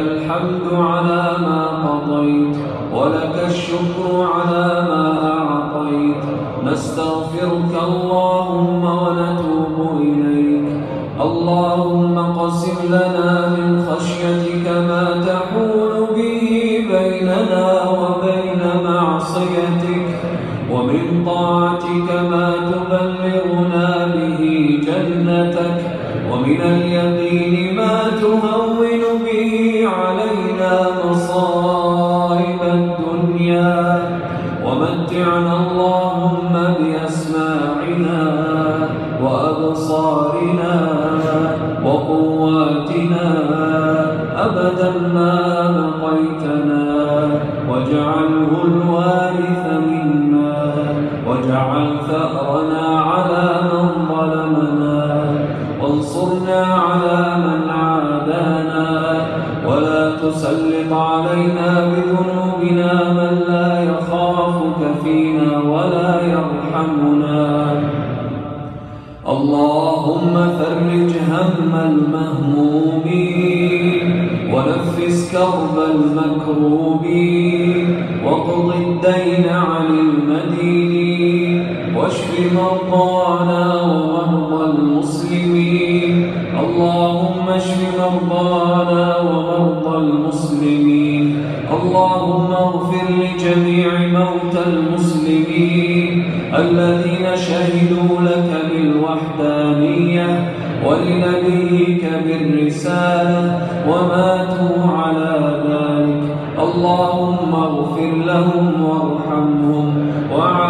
الحمد على ما قضيت ولك الشكر على ما أعطيت. نستغفرك اللهم ونتوب إليك. اللهم قسم لنا من خشيتك ما تحول به بيننا وبين معصيتك ومن طاعتك ما تبلغنا به جنتك ومن اليقين ما تهون ثأرنا على من ظلمنا. وانصرنا على من عادانا. ولا تسلط علينا بذنوبنا من لا يخافك فينا ولا يرحمنا. اللهم فرج هم المهمومين. ونفس كرب المكروبين. وقض الدين عن المدينين مرضانا ومرضى المسلمين. اللهم اشف مرضانا ومرضى المسلمين. اللهم اغفر لجميع موتى المسلمين. الذين شهدوا لك بالوحدانية ولنبيك بالرسالة وماتوا على ذلك. اللهم اغفر لهم وارحمهم. وعافهم.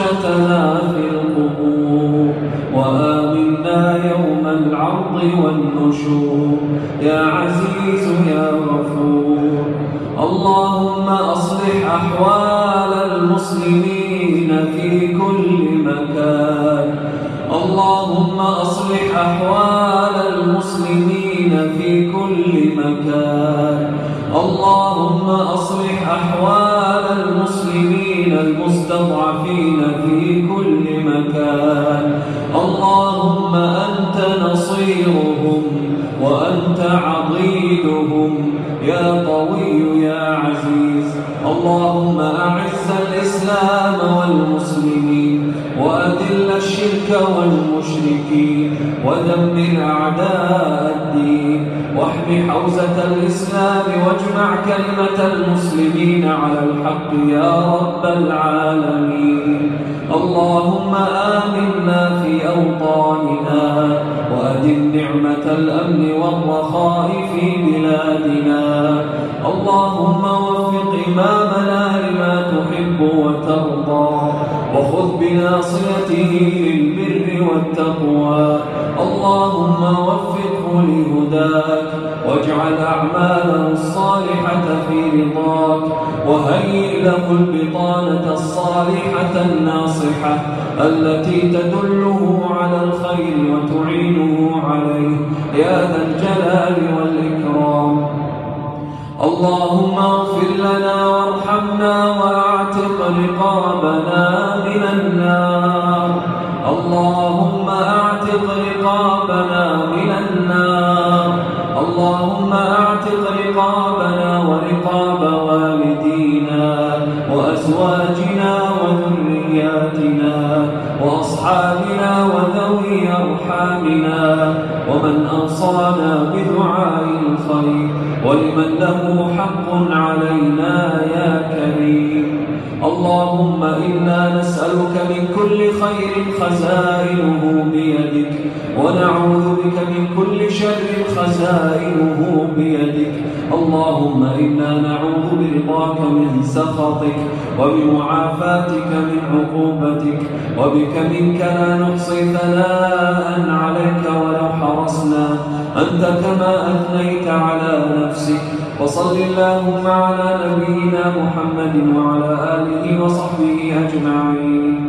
وحشتنا في القبور. وآمنا يوم العرض والنشور. يا عزيز يا غفور. اللهم أصلح أحوال المسلمين في كل مكان. اللهم أصلح أحوال المسلمين في كل مكان. اللهم أصلح أحوال المسلمين المستضعفين في كل مكان. اللهم أنت نصيرهم وأنت عضيدهم يا قوي يا عزيز. اللهم والمشركين ودمر أعداء الدين. واحم حوزة الإسلام واجمع كلمة المسلمين على الحق يا رب العالمين. اللهم آمنا في أوطاننا وأدم نعمة الأمن والرخاء في بلادنا. اللهم وفق إمامنا لما تحب وترضى. وخذ بناصيته لهداك واجعل أعماله الصالحة في رضاك وهيئ له البطانة الصالحة الناصحة التي تدله على الخير وتعينه عليه. يا ذا الجلال والإكرام. اللهم اغفر لنا وارحمنا وأعتق رقابنا من النار. اللهم اللهم اعتق رقابنا ورقاب والدينا وأزواجنا وذرياتنا وأصحابنا وذوي أرحامنا ومن أوصانا بدعاء الخير ولمن له حق علينا يا كريم. اللهم إنا نسألك من كل خير خزائنه بيدك ونعوذ بك من كل شر خزائنه بيدك. اللهم إنا نعوذ برضاك من سخطك وبمعافاتك من عقوبتك وبك منك لا نحصي ثناء عليك ولو حرصنا أنت كما أثنيت على نفسك وصل اللهم على نبينا محمد وعلى آله وصحبه أجمعين.